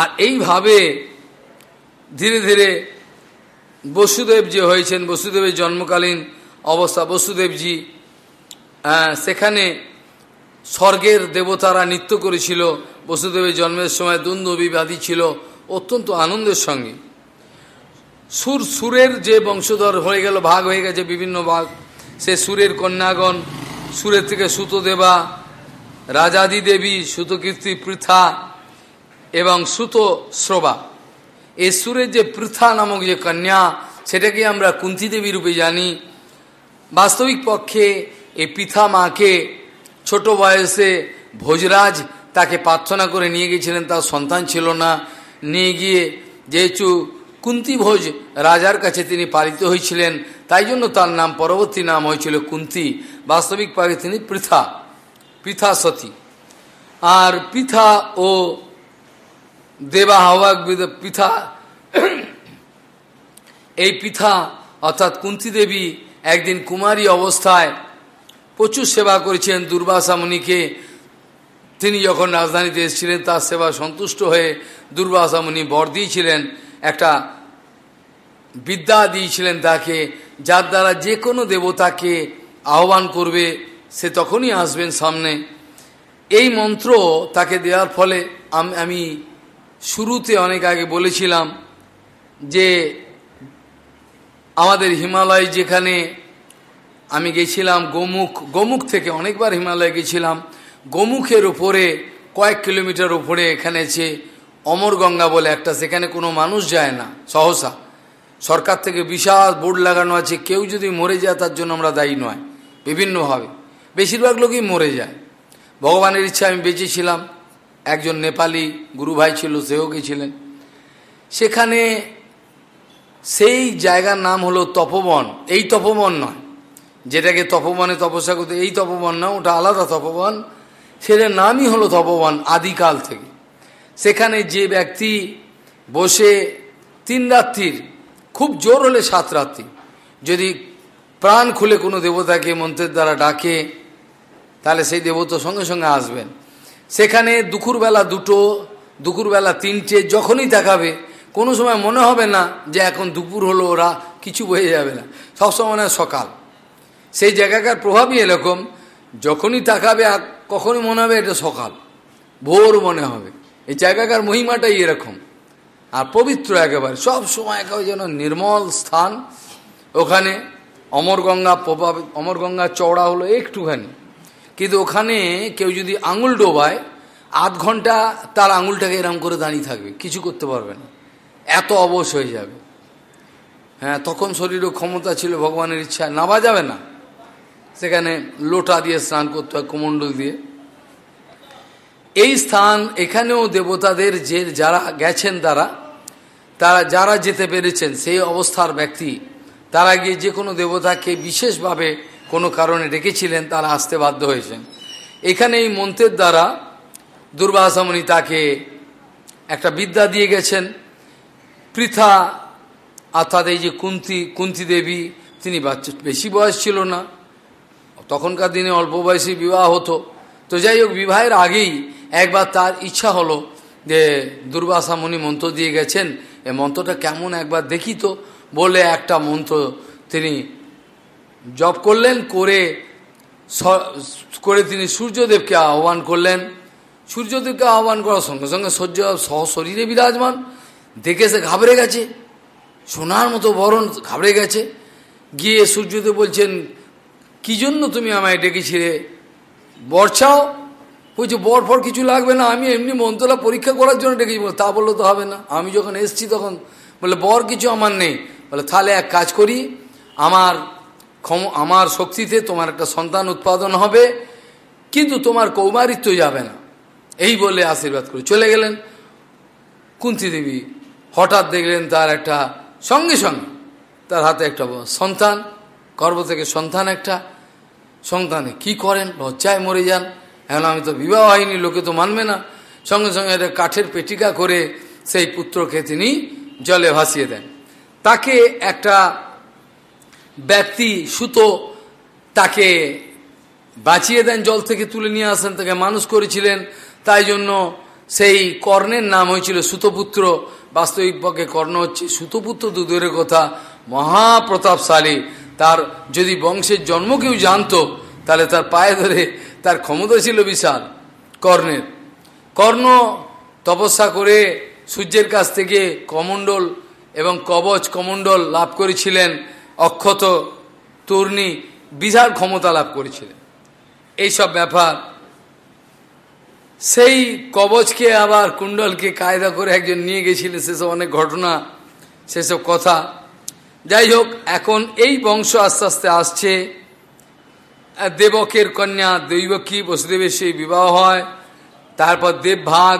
আর এইভাবে ধীরে ধীরে বসুদেব যে হয়েছেন, বসুদেবের জন্মকালীন অবস্থা বসুদেবজি সেখানে স্বর্গের দেবতারা নৃত্য করেছিল, বসুদেবের জন্মের সময় দ্বন্দ্ব বিবাদী ছিল, অত্যন্ত আনন্দের সঙ্গে। সুর, সুরের যে বংশধর হয়ে গেল, ভাগ হয়ে গেছে বিভিন্ন ভাগ, সে সুরের কন্যাগণ, সুরের থেকে সুতদেবা রাজাদি দেবী সুতকীর্তি পৃথা এবং সুত শ্রবা। এই সুরের যে পৃথা নামক যে কন্যা সেটাকে আমরা কুন্তি দেবী রূপে জানি। বাস্তবিক পক্ষে এই পিথা মাকে ছোট বয়সে ভোজরাজ তাকে প্রার্থনা করে নিয়ে গিয়েছিলেন তার সন্তান ছিল না। নিয়ে গিয়ে যেহেতু কুন্তি ভোজ রাজার কাছে তিনি পালিত হয়েছিলেন, তাই জন্য তার নাম, পরবর্তী নাম হয়েছিল কুন্তি বাস্তবিক পাকে তিনি পৃথা পৃথা সতী। আর পিথা ও দেবা হওয়া পিথা এই পিথা অর্থাৎ কুন্তি দেবী একদিন কুমারী অবস্থায় প্রচুর সেবা করেছেন দুর্বাসা মুনিকে। তিনি যখন রাজধানীতে এসেছিলেন, তার সেবা সন্তুষ্ট হয়ে দুর্বাসা মুনি বর দিয়েছিলেন, একটা বিদ্যা দিয়েছিলেন তাকে, যার দ্বারা যে কোনো দেবতাকে আহ্বান করবে, সে তখনই আসবেন সামনে। এই মন্ত্র তাকে দেওয়ার ফলে আমি শুরুতে অনেক আগে বলেছিলাম যে আমাদের হিমালয় যেখানে আমি গেছিলাম গোমুখ গোমুখ থেকে অনেকবার হিমালয় গেছিলাম, গোমুখের উপরে, কয়েক কিলোমিটার উপরে এখানে আছে অমরগঙ্গা বলে একটা, সেখানে কোনো মানুষ যায় না, সহসা। সরকার থেকে বিশাল বোর্ড লাগানো আছে, কেউ যদি মরে যায় তার জন্য আমরা দায়ী নয়, বিভিন্নভাবে। বেশিরভাগ লোকই মরে যায়। ভগবানের ইচ্ছা আমি বেঁচেছিলাম। একজন নেপালি গুরু ভাই ছিল, সেও গেছিলেন সেখানে সেই জায়গার নাম হলো তপবন। এই তপবন নয়, যেটাকে তপবনে তপস্যা করতে, এই তপবন না, ওটা আলাদা তপবন। সেটার নামই হলো তপবন আদিকাল থেকে। সেখানে যে ব্যক্তি বসে তিন রাত্রির, খুব জোর হলে সাত রাত্রি, যদি প্রাণ খুলে কোনো দেবতাকে মন্ত্রের দ্বারা ডাকে, তাহলে সেই দেবতা সঙ্গে সঙ্গে আসবেন। সেখানে দুপুরবেলা দুটো, দুপুরবেলা তিনটে, যখনই দেখাবে, কোনো সময় মনে হবে না যে এখন দুপুর হলো, ওরা কিছু বয়ে যাবে না। সবসময় মনে সকাল। সেই জায়গাকার প্রভাবই এরকম, যখনই তাকাবে আর কখনই মনে হবে এটা সকাল। ভোর মনে হবে। এই জায়গাকার মহিমাটাই এরকম। আর পবিত্র একেবারে। সব সময় একেবারে যেন নির্মল স্থান। ওখানে অমরগঙ্গা প্রভাব, অমরগঙ্গা চওড়া হলো একটুখানি। কিন্তু ওখানে কেউ যদি আঙুল ডোবায়, আধ ঘণ্টা তার আঙুলটাকে এরম করে দাঁড়িয়ে থাকবে, কিছু করতে পারবে না। এত অবশ হয়ে যাবে। হ্যাঁ তখন শরীরও ক্ষমতা ছিল, ভগবানের ইচ্ছা নাবা যাবে না। সেখানে লোটা দিয়ে স্নান করতে হয়, কুমণ্ডল দিয়ে। এই স্থান এখানেও দেবতাদের যে যারা গেছেন তারা তারা যারা যেতে পেরেছেন, সেই অবস্থার ব্যক্তি, তারা গিয়ে যে কোনো দেবতাকে বিশেষভাবে কোনো কারণে ডেকেছিলেন, তারা আসতে বাধ্য হয়েছেন। এখানে এই মন্ত্রের দ্বারা দুর্বাসামণি তাকে একটা বিদ্যা দিয়ে গেছেন। পৃথা, অর্থাৎ এই যে কুন্তি কুন্তি দেবী, তিনি বাচ্চা, বেশি বয়স ছিল না। তখনকার দিনে অল্প বয়সী বিবাহ হতো। তো যাই হোক, বিবাহের আগেই একবার তার ইচ্ছা হলো যে দুর্বাসা মুনি মন্ত্র দিয়ে গেছেন। এই মন্ত্রটা কেমন একবার দেখি তো বলে একটা মন্ত্র তিনি জপ করলেন, করে করে তিনি সূর্যদেবকে আহ্বান করলেন। সূর্যদেবকে আহ্বান করার সঙ্গে সঙ্গে সূর্য সহ শরীরে বিরাজমান। দেখে সে ঘাবড়ে গেছে। সোনার মতো বরণ ঘাবড়ে গেছে। গিয়ে সূর্যদেব বলছেন, কি জন্য তুমি আমায় ডেকেছিলে? বর্ষাও বলছে, বর ফর কিছু লাগবে না। আমি এমনি মন্ত্রটা পরীক্ষা করার জন্য ডেকেছি। তা বলল তো হবে না। আমি যখন এসছি তখন। বলে, বর কিছু আমার নেই। বলে, তাহলে এক কাজ করি। আমার ক্ষম, আমার শক্তিতে তোমার একটা সন্তান উৎপাদন হবে, কিন্তু তোমার কৌমারিত্ব যাবে না। এই বলে আশীর্বাদ করে চলে গেলেন। কুন্তি দেবী হঠাৎ দেখলেন তার একটা সঙ্গে সঙ্গে তার হাতে একটা সন্তান, গর্ভ থেকে সন্তান একটা। সন্তানে কি করেন? লজ্জায় মরে যান। এখন আমি তো বিবাহ হয়নি, লোকে তো মানবে না। সঙ্গে সঙ্গে একটা কাঠের পেটিকা করে সেই পুত্রকে তিনি জলে ভাসিয়ে দেন। তাকে একটা ব্যক্তি সুতো তাকে বাঁচিয়ে দেন, জল থেকে তুলে নিয়ে আসেন, তাকে মানুষ করেছিলেন। তাই জন্য সেই কর্ণের নাম হয়েছিল সুতপুত্র। বাস্তবিক পক্ষে কর্ণ হচ্ছে সুতপুত্র দুধের কথা। মহাপ্রতাপশালী। তার যদি বংশের জন্ম কেউ জানতো, তাহলে তার পায়ে ধরে তার ক্ষমতা ছিল বিশাল কর্ণের। কর্ণ তপস্যা করে সূর্যের কাছ থেকে কমণ্ডল এবং কবচ কমণ্ডল লাভ করেছিলেন। অক্ষত তূর্ণী বিশাল ক্ষমতা লাভ করেছিলেন। এইসব ব্যাপার, সেই কবচকে আবার কুণ্ডলকে কায়দা করে একজন নিয়ে গেছিলেন, সেসব অনেক ঘটনা, সেসব কথা। যাই হোক, এখন এই বংশ আস্তে আস্তে আসছে। দেবকের কন্যা দৈবকী বসুদেবের সেই বিবাহ হয়। তারপর দেবভাগ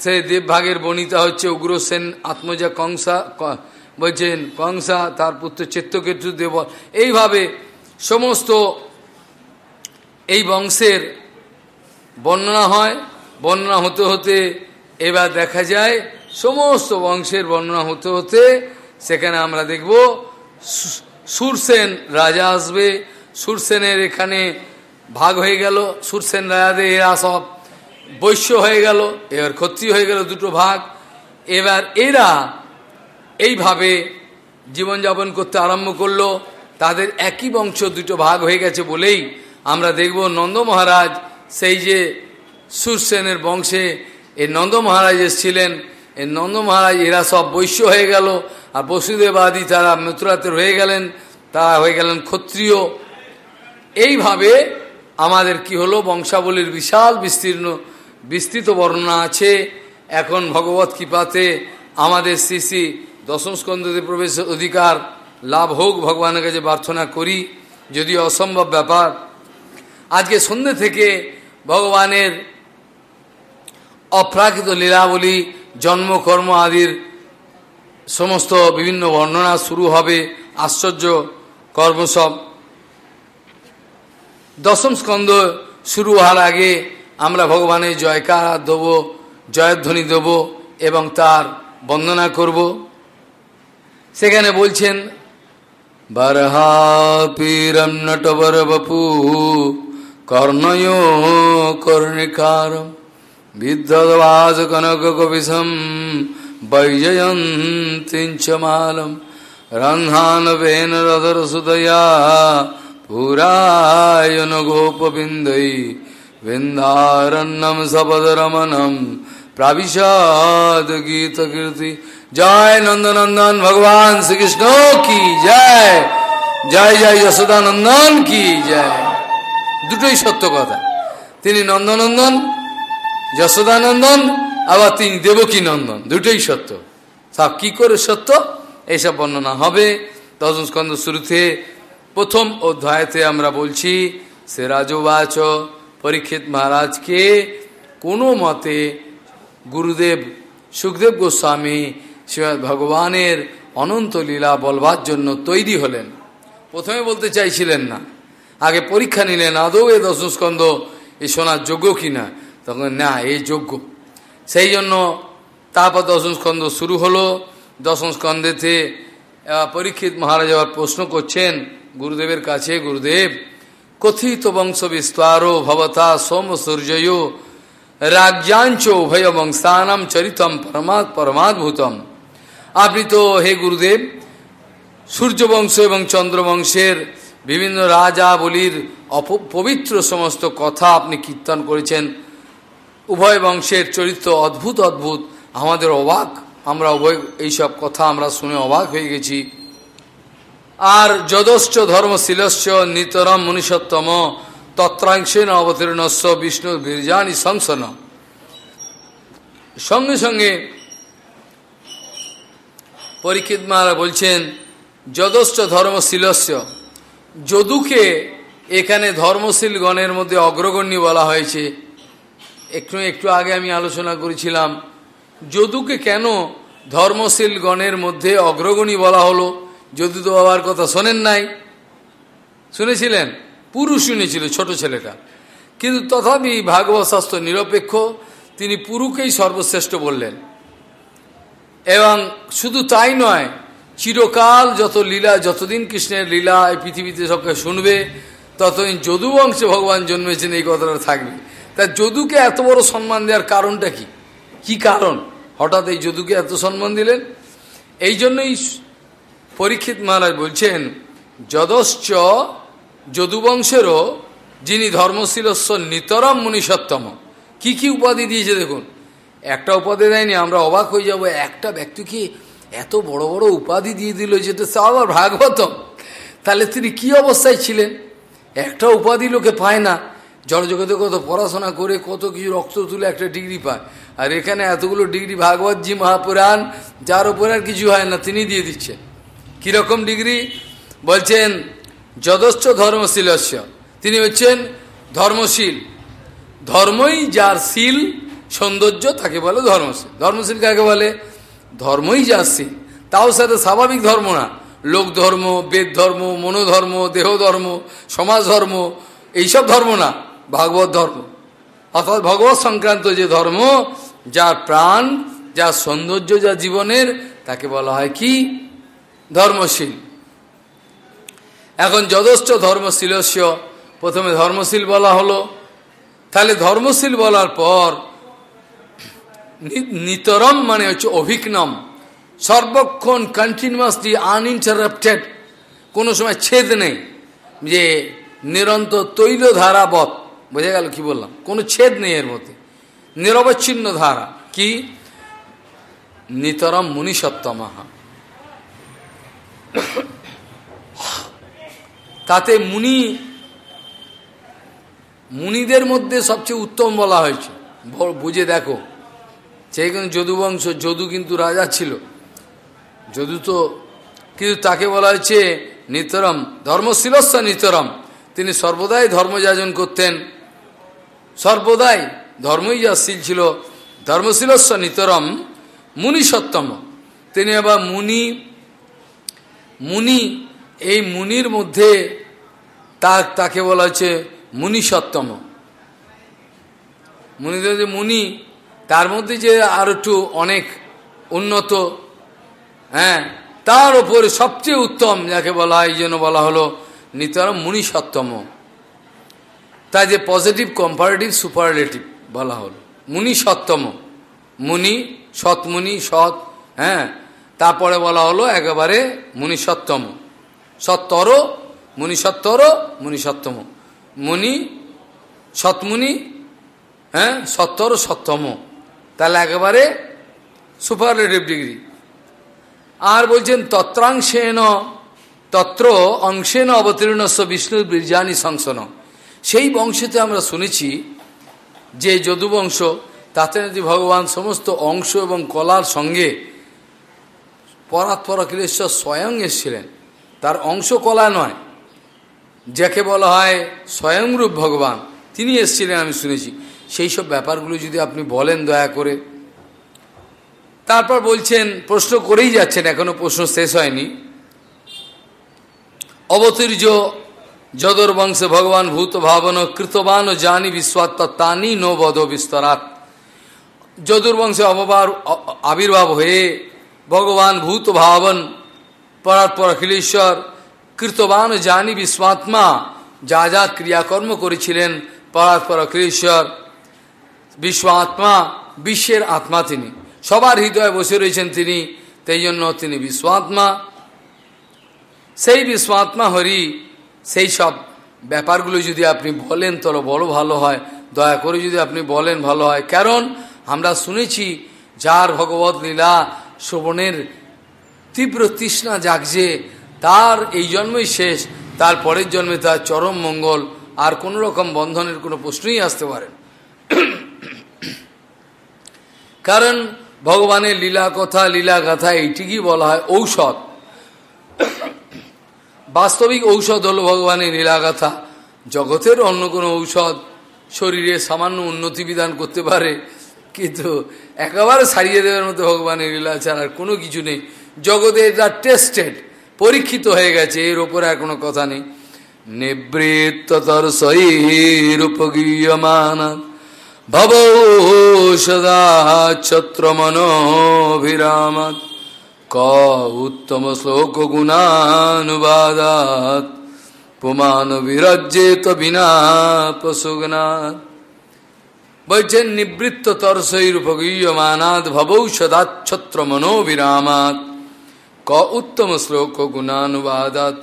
সে দেবভাগের বনিতা হচ্ছে উগ্রসেন আত্মজা কংসা বলছেন, কংসা তার পুত্র চিত্তকেতু দেব। এইভাবে সমস্ত এই বংশের বর্ণনা হয়। বর্ণনা হতে হতে এবার দেখা যায়, সমস্ত বংশের বর্ণনা হতে হতে সেখানে আমরা দেখব সুরসেন রাজা আসবে। সুরসেনের এখানে ভাগ হয়ে গেল। সুরসেন রাজাদের এরা সব বৈশ্য হয়ে গেল। এবার ক্ষত্রিয় হয়ে গেল দুটো ভাগ। এবার এরা এইভাবে জীবনযাপন করতে আরম্ভ করল। তাদের একই বংশ দুটো ভাগ হয়ে গেছে বলেই আমরা দেখব নন্দ মহারাজ সেই যে সুরসেনের বংশে এই নন্দ মহারাজ এসেছিলেন। এই নন্দ মহারাজ এরা সব বৈশ্য হয়ে গেল আর বসুদেবাদী তারা মথুরাতে রয়ে গেলেন, তারা হয়ে গেলেন ক্ষত্রিয়। এইভাবে আমাদের কি হলো? বংশাবলীর বিশাল বিস্তীর্ণ, বিস্তৃত বর্ণনা আছে। এখন ভগবত কৃপাতে আমাদের শ্রী শ্রী দশম স্কন্ধতে প্রবেশের অধিকার লাভ হোক ভগবানের কাছে প্রার্থনা করি যদি অসম্ভব ব্যাপার। আজকে সন্ধ্যে থেকে ভগবানের অপ্রাকৃত লীলাবলী, জন্মকর্ম আদির সমস্ত বিভিন্ন বর্ণনা শুরু হবে, আশ্চর্য কর্মসব দশম স্কন্ধ শুরু হওয়ার আগে আমরা ভগবানের জয়কার দেব, জয়ধ্বনি দেব এবং তার বন্দনা করব। সেখানে বলছেন বরহাপীরম নটবর বপু কর্ণয় কর্ণিকারম বিদ্যবাজ কনক কবিশম বৈজয়ন্তিঞ্চমালম রন্ধান বেন রদর সুদয়া পুরায়ন গোপবিন্দৈ বৃন্দারণ্যম সপদরমণম প্রাবিশাদ গীত কীর্তি জয় নন্দনন্দন, ভগবান শ্রীকৃষ্ণ, কি জয়? জয় জয়, যশোদানন্দন, কি জয়? দুটোই সত্য কথা। তিনি নন্দনন্দন, যশোদানন্দন, আবার তিনি দেবকী নন্দন দুটোই সত্য। সব কি করে সত্য? এইসব বর্ণনা হবে দশম স্কন্ধ শুরুতে। প্রথম অধ্যায়তে আমরা বলছি, সে রাজবাচ, পরীক্ষিত মহারাজকে কোনো মতে গুরুদেব সুখদেব গোস্বামী শ্রীমদ ভগবানের অনন্ত লীলা বলবার জন্য তৈরি হলেন। প্রথমে বলতে চাইছিলেন না। আগে পরীক্ষা নিলেন, আদৌ এ দশম স্কন্ধ এ শোনার যোগ্য কিনা? তখন না এই যোগ্য। সেই জন্য তারপর দশম স্কন্ধ শুরু হলো। দশম স্কন্ধেতে পরীক্ষিত মহারাজ আবার প্রশ্ন করছেন গুরুদেবের কাছে, গুরুদেব, কথিত বংশ বিস্তারো ভবতা সোম সূর্যয় রাজ্যাঞ্চ উভয় বংশানাম চরিতম পরমাৎ পরমাদ্ভুতম। আপনি তো হে গুরুদেব, সূর্যবংশ এবং চন্দ্রবংশের বিভিন্ন রাজা বলির পবিত্র সমস্ত কথা আপনি কীর্তন করেছেন। উভয় বংশের চরিত্র অদ্ভুত অদ্ভুত। আমাদের অবাক। আমরা উভয় এইসব কথা আমরা শুনে অবাক হয়ে গেছি। আর যদশ্চ ধর্মশীলস্য নিতরম মনীষত্তম তত্রাংশেন অবতীর্ণস্ব বিষ্ণু বীরজানি সংসন সঙ্গে সঙ্গে পরীক্ষিত মারা বলছেন যদশ্চ ধর্মশীলস্য। যদুকে এখানে ধর্মশীল গণের মধ্যে অগ্রগণ্য বলা হয়েছে। একটু একটু আগে আমি আলোচনা করেছিলাম, যদুকে কেন ধর্মশীল গণের মধ্যে অগ্রগণী বলা হলো? যদু তো বাবার কথা শোনেন নাই। শুনেছিলেন? পুরুষ শুনেছিল, ছোট ছেলেটা। কিন্তু তথাপি ভাগবত শাস্ত্র নিরপেক্ষ, তিনি পুরুকেই সর্বশ্রেষ্ঠ বললেন। এবং শুধু তাই নয়, চিরকাল যত লীলা, যতদিন কৃষ্ণের লীলা এই পৃথিবীতে সবকে শুনবে, ততদিন যদুবংশে ভগবান জন্মেছেন, এই কথাটা থাকবে। তা যদুকে এত বড় সম্মান দেওয়ার কারণটা কি? কি কারণ? হঠাৎ এই যদুকে এত সম্মান দিলেন? এই জন্যই পরীক্ষিত মহারাজ বলছেন, যদশ্চ যদুবংশেরও যিনি ধর্মশীলস্ব নিতরম মুনিসত্তম কি কি উপাধি দিয়েছে দেখুন। একটা উপাধি দেয়নি, আমরা অবাক হয়ে যাব, একটা ব্যক্তিকে এত বড় বড় উপাধি দিয়ে দিল যেটা আবার ভাগবতম? তাহলে তিনি কি অবস্থায় ছিলেন? একটা উপাধি লোকে পায় না। জড়জগতে কত পড়াশোনা করে, কত কিছু রক্ত তুলে একটা ডিগ্রি পায়। আর এখানে এতগুলো ডিগ্রি ভাগবতজি মহাপুরাণ, যার উপরে আর কিছু হয় না, তিনি দিয়ে দিচ্ছেন। কীরকম ডিগ্রি? বলছেন, যদশ্চ ধর্মশীলস্য। তিনি হচ্ছেন ধর্মশীল। ধর্মই যার শীল সৌন্দর্য তাকে বলে ধর্মশীল। ধর্মশীল কাকে বলে? ধর্মই শীল তাও সাথে স্বাভাবিক ধর্ম না। লোক ধর্ম, বেদ ধর্ম, মনোধর্ম, দেহ ধর্ম, সমাজ ধর্ম, এইসব ধর্ম না, ভাগবত ধর্ম। অর্থাৎ ভগবত সংক্রান্ত যে ধর্ম, যার প্রাণ, যার সৌন্দর্য যা জীবনের, তাকে বলা হয় কি? ধর্মশীল। এখন যথেষ্ট ধর্মশীলস্য, প্রথমে ধর্মশীল বলা হলো। তাহলে ধর্মশীল বলার পর নিতরম মানে হচ্ছে অভিজ্ঞম সর্বক্ষণ কন্টিনিউয়াসলি আনইন্টারাপ্টেড কোনো সময় ছেদ নেই। যে নিরন্তর তৈল ধারাবত বোঝা গেল কি বললাম? কোনো ছেদ নেই এর মধ্যে। নিরবচ্ছিন্ন ধারা। কি? নিতরম মুনিসত্তমাহা তাতে মুনি, মুনিদের মধ্যে সবচেয়ে উত্তম বলা হয়েছে। বুঝে দেখো। সেই কিন্তু যদুবংশ, যদু কিন্তু রাজা ছিল। যদু তো কিন্তু তাকে বলা হয়েছে নিতরম ধর্মশীলস্ব নিতরম। তিনি সর্বদাই ধর্মযাজন করতেন। সর্বদাই ধর্মই যাশীল ছিল। ধর্মশীলস্ব নিতরম মুনি সত্তম তিনি আবার মুনি মুনি, এই মুনির মধ্যে তা তাকে বলা হচ্ছে মুনি সত্তম মুনিদের যে মুনি তার মধ্যে যে আর একটু অনেক উন্নত হ্যাঁ তার ওপরে সবচেয়ে উত্তম যাকে বলা হয়, এই জন্য বলা হলো নিতরম মুনি সত্তম তাই যে পজিটিভ কম্পারেটিভ সুপারলেটিভ বলা হলো। মুনি সত্তম মুনি, সৎমুনি, সৎ হ্যাঁ তারপরে বলা হলো একেবারে মুনি সত্তম সত্তর মুনি সত্তর মুনি সত্তম মুনি সৎমুনি হ্যাঁ সত্তর সপ্তম তাহলে একেবারে সুপারলেটিভ ডিগ্রি আর বলছেন তত্রাংশেন তত্র অংশেন অবতীর্ণস্ব বিষ্ণুর বীরজানি সংসন সেই বংশেতে আমরা শুনেছি যে যদুবংশ, তাতে যদি ভগবান সমস্ত অংশ এবং কলার সঙ্গে পরাৎপর অখিলেশ্বর স্বয়ং এসেছিলেন। তার অংশ কলা নয়, যাকে বলা হয় স্বয়ংরূপ ভগবান। তিনি এসছিলেন আমি শুনেছি। সেই সব ব্যাপারগুলো যদি আপনি বলেন দয়া করে। তারপর বলছেন, প্রশ্ন করেই যাচ্ছেন, এখনও প্রশ্ন শেষ হয়নি। অবতীর্য যদর বংশে ভগবান ভূত ভাবন কৃতবান জানি বিশ্বাত্মা তানি বধ বিস্তরাত। যদুর বংশে অববার আবির্ভাব হয়ে ভগবান ভূত ভাবন পরাৎপর অখিলেশ্বর কৃতবান জানি বিশ্বাত্মা যা যা ক্রিয়াকর্ম করেছিলেন পরাৎপর অখিলেশ্বর বিশ্বআত্মা বিশ্বের আত্মা তিনি। সবার হৃদয়ে বসে রয়েছেন তিনি তাই জন্য তিনি বিশ্বাত্মা সেই বিশ্বাত্মা হরি, সেই সব ব্যাপারগুলো যদি আপনি বলেন, তাহলে বড় ভালো হয়। দয়া করে যদি আপনি বলেন, ভালো হয়। কারণ আমরা শুনেছি, যার ভগবত লীলা শ্রবণের তীব্র তৃষ্ণা জাগছে, তার এই জন্মই শেষ, তার পরের জন্মে তার চরম মঙ্গল, আর কোনো রকম বন্ধনের কোনো প্রশ্নই আসতে পারে কারণ ভগবানের লীলা কথা, লীলা গাথা এইটিকেই বলা হয় ঔষধ। বাস্তবিক ঔষধ হলো ভগবানের লীলাগাথা জগতের অন্য কোনো ঔষধ শরীরে সামান্য উন্নতি বিধান করতে পারে, কিন্তু একেবারে সারিয়ে দেওয়ার মতো ভগবানের লীলা ছাড়ার কোনো কিছু নেই। জগতে এটা টেস্টেড পরীক্ষিত হয়ে গেছে, এর ওপরে আর কোনো কথা নেই। নিবৃত্তর সৈরূপগীয়মান ভব ক উত্তম শ্লোক গুণানুবাদাত পুমান বিরজ্যেত বিনা প্রসুগনাথ বলছেন নিবৃত্ত তরসৈরূপগীয়মানাদ ভবৌ সদাচ্ছত্র মনোবিরামাত ক উত্তম শ্লোক গুণানুবাদাত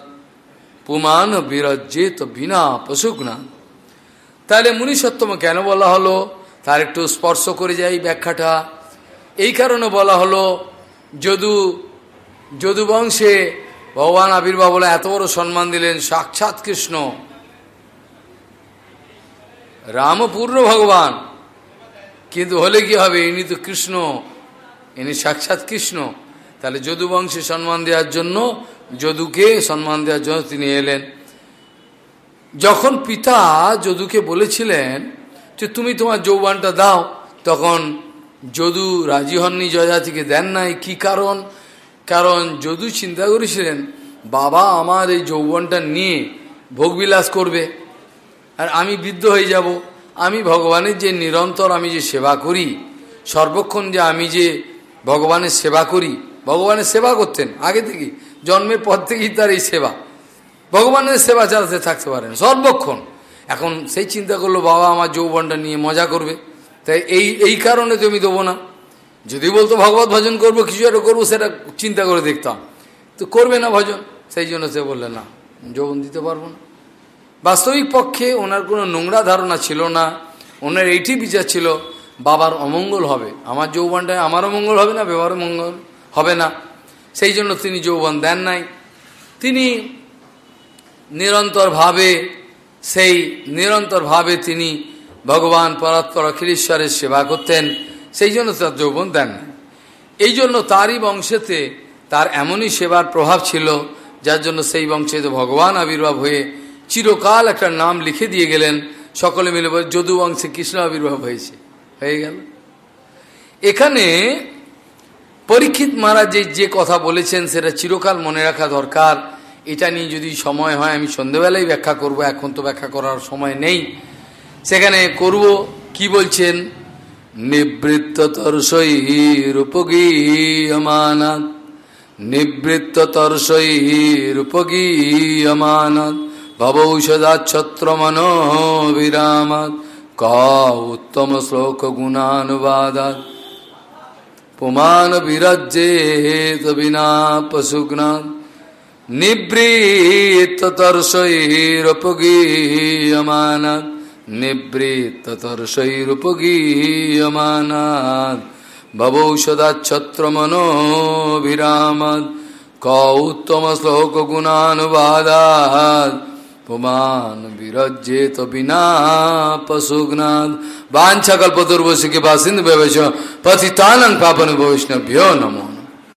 পুমান বিরজ্জেত বিনা পশুগুণা তাহলে মুনিসত্তম কেন বলা হলো? তার একটু স্পর্শ করে যাই ব্যাখ্যাটা। এই কারণে বলা হলো, যদু যদু বংশে ভগবান আবির্ভাব বলে এত বড় সম্মান দিলেন সাক্ষাৎ কৃষ্ণ। রামপূর্ণ ভগবান। কিন্তু হলে কি হবে? ইনি তো কৃষ্ণ, ইনি সাক্ষাৎ কৃষ্ণ। তাহলে যদু বংশে সম্মান দেওয়ার জন্য, যদুকে সম্মান দেওয়ার জন্য তিনি এলেন। যখন পিতা যদুকে বলেছিলেন যে তুমি তোমার যৌবানটা দাও, তখন যদু রাজি হননি জয়াতিকে দেন নাই। কি কারণ? কারণ যদু চিন্তা করেছিলেন, বাবা আমার এই যৌবনটা নিয়ে ভোগবিলাস করবে, আর আমি বৃদ্ধ হয়ে যাব। আমি ভগবানের যে নিরন্তর আমি যে সেবা করি, সর্বক্ষণ যে আমি যে ভগবানের সেবা করি, ভগবানের সেবা করতেন আগে থেকে জন্মের পর থেকেই তার এই সেবা। ভগবানের সেবা চালাতে থাকতে পারেন, সর্বক্ষণ। এখন সেই চিন্তা করল, বাবা আমার যৌবনটা নিয়ে মজা করবে। তাই এই এই কারণে তুমি দেবো না। যদি বলতো ভগবত ভজন করব, কিছু একটা করব, সেটা চিন্তা করে দেখতাম। তো করবে না ভজন। সেই জন্য সে বললে, না, যৌবন দিতে পারব না। বাস্তবিক পক্ষে ওনার কোনো নোংরা ধারণা ছিল না। ওনার এইটি বিচার ছিল, বাবার অমঙ্গল হবে। আমার যৌবনটায় আমারও মঙ্গল হবে না ব্যবহার মঙ্গল হবে না। সেই জন্য তিনি যৌবন দেন নাই। তিনি নিরন্তরভাবে, সেই নিরন্তরভাবে তিনি ভগবান পরাৎপর অখিলেশ্বরের সেবা করতেন, সেই জন্য তার যৌবন দেন এই জন্য তারই বংশেতে তার এমনই সেবার প্রভাব ছিল, যার জন্য সেই বংশে ভগবান আবির্ভাব হয়ে চিরকাল একটা নাম লিখে দিয়ে গেলেন, সকলে মিলে যদু বংশে কৃষ্ণ আবির্ভাব হয়েছে। হয়ে গেল। এখানে পরীক্ষিত মহারাজ যে কথা বলেছেন, সেটা চিরকাল মনে রাখা দরকার। এটা নিয়ে যদি সময় হয়, আমি সন্ধ্যেবেলায় ব্যাখ্যা করব, এখন তো ব্যাখ্যা করার সময় নেই। সেখানে করব, কি বলছেন? নিবৃত্ত তরসৈরূপগীয়মানাত নিবৃত্ত তরসৈরূপগীয়মানাত ভবৌষদাচ্ছত্র মনোবিরামাত ক উত্তম শ্লোক গুণানুবাদাত। পুমান বিরজ্জেত বিনা পশুঘ্নাথ নিবৃত্তর্ষৈরপগীয়মানাৎ নিবৃত্তর্ষৈরপগীয়মানাৎ ভবৌষদাচ্ছত্র মনোভিরামাৎ ক উত্তম শ্লোক গুণানুবাদাৎ পুমান বিরজ্জেত বিনা পশুঘ্নাথ বাঞ্ছা কল্পতুর্বশিকে বাসিন্দ ব্যবচ পতিতানং পাপন বৈষ্ণভ্যো নমো।